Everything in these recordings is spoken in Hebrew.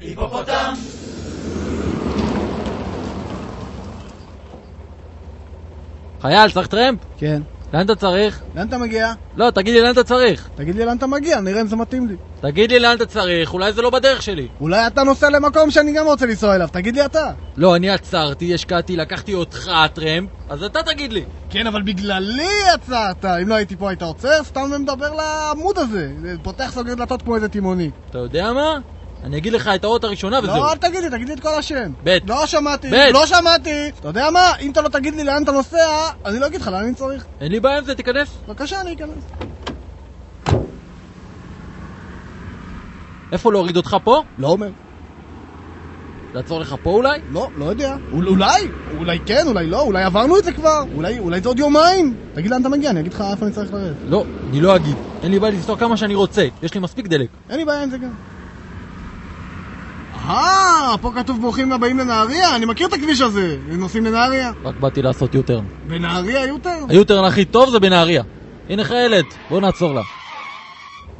היפופוטם! חייל, צריך טרמפ? כן. לאן אתה צריך? לאן אתה מגיע? לא, תגיד לי לאן אתה צריך. תגיד לי לאן אתה מגיע, נראה אם זה מתאים לי. תגיד לי לאן אתה צריך, אולי זה לא בדרך שלי. אולי אתה נוסע למקום שאני גם רוצה לנסוע אליו, תגיד לי אתה. לא, אני עצרתי, השקעתי, לקחתי אותך טרמפ, אז אתה תגיד לי. כן, אבל בגללי עצרת. אם לא הייתי פה היית עוצר, סתם מדבר לעמוד הזה. פותח סוגר דלתות כמו איזה תימוני. אתה יודע מה? אני אגיד לך את האות הראשונה וזהו. לא, אל תגיד לי, תגיד לי את כל השם. ב'. לא שמעתי, ב'. לא שמעתי. אתה יודע מה? אם אתה לא תגיד לי לאן אתה נוסע, אני לא אגיד לך לאן אני צריך. אין לי בעיה עם זה, תיכנס. בבקשה, אני אכנס. איפה להוריד אותך פה? לא אומר. לעצור לך פה אולי? לא, לא יודע. אול- אולי, אולי כן, אולי לא, אולי עברנו את זה כבר. אולי, אולי זה עוד יומיים. תגיד לאן אתה מגיע, אני אגיד לך איפה אני צריך לרדת. לא, אני לא אגיד. אין לי בעיה לנסוע כמה שאני רוצה, יש לי מספיק דלק. אין לי בעיה עם זה גם. אה, פה כתוב ברוכים הבאים לנהריה? אני מכיר את הכביש הזה. הם נוסעים לנהריה. רק באתי לעשות יוטרן. בנהריה יותר? היוטרן הכי טוב זה בנהריה. הנה חיילת, בוא נעצור לה.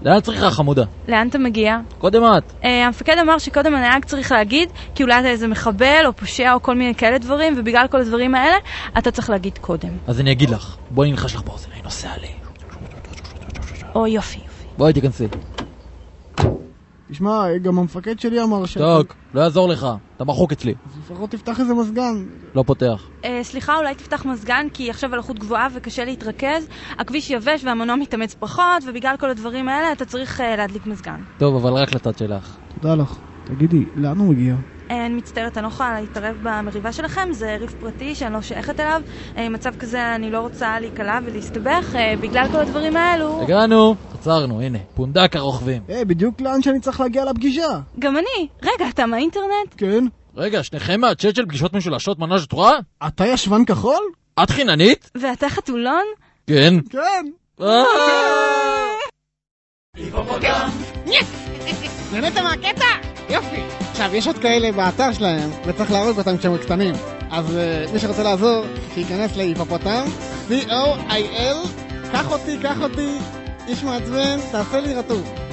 לאן צריכה חמודה? לאן אתה מגיע? קודם את. אה, המפקד אמר שקודם הנהג צריך להגיד, כי אולי אתה איזה מחבל או פושע או כל מיני כאלה דברים, ובגלל כל הדברים האלה, אתה צריך להגיד קודם. אז אני אגיד לך. בואי נלחש לך באוזן, אני נוסע לי. או יופי, יופי. בואי תיכנסי. תשמע, גם המפקד שלי אמר ש... שתוק, לא יעזור לך. אתה מחוק אצלי. אז לפחות תפתח איזה מזגן. לא פותח. אה, סליחה, אולי תפתח מזגן, כי עכשיו הלחות גבוהה וקשה להתרכז. הכביש יבש והמנוע מתאמץ פחות, ובגלל כל הדברים האלה אתה צריך אה, להדליק מזגן. טוב, אבל רק לצד שלך. תודה לך. תגידי, לאן הוא מגיע? אני מצטערת, אני לא יכולה להתערב במריבה שלכם, זה ריב פרטי שאני לא שייכת אליו. אה, מצב כזה אני לא רוצה להיקלע ולהסתבך, אה, בגלל כל הדברים האלו. הגענו, עצרנו, הנה. פונדק הרוכבים. אה, בדיוק לאן שאני צריך להגיע לפגישה. גם אני. רגע, אתה מהאינטרנט? כן. רגע, שניכם מהצ'אט של פגישות משולשות מנאז' תורה? אתה ישבן כחול? את חיננית? ואתה חתולון? כן. כן. אה! היפופוטם! נהנית מהקטע? יופי. עכשיו, יש עוד כאלה באתר שלהם, וצריך להרוג אותם כשהם קטנים. אז uh, מי שרוצה לעזור, שייכנס להיפופוטם, C-O-I-L, קח אותי, קח אותי, איש מעצבן, תעשה לי רטוב.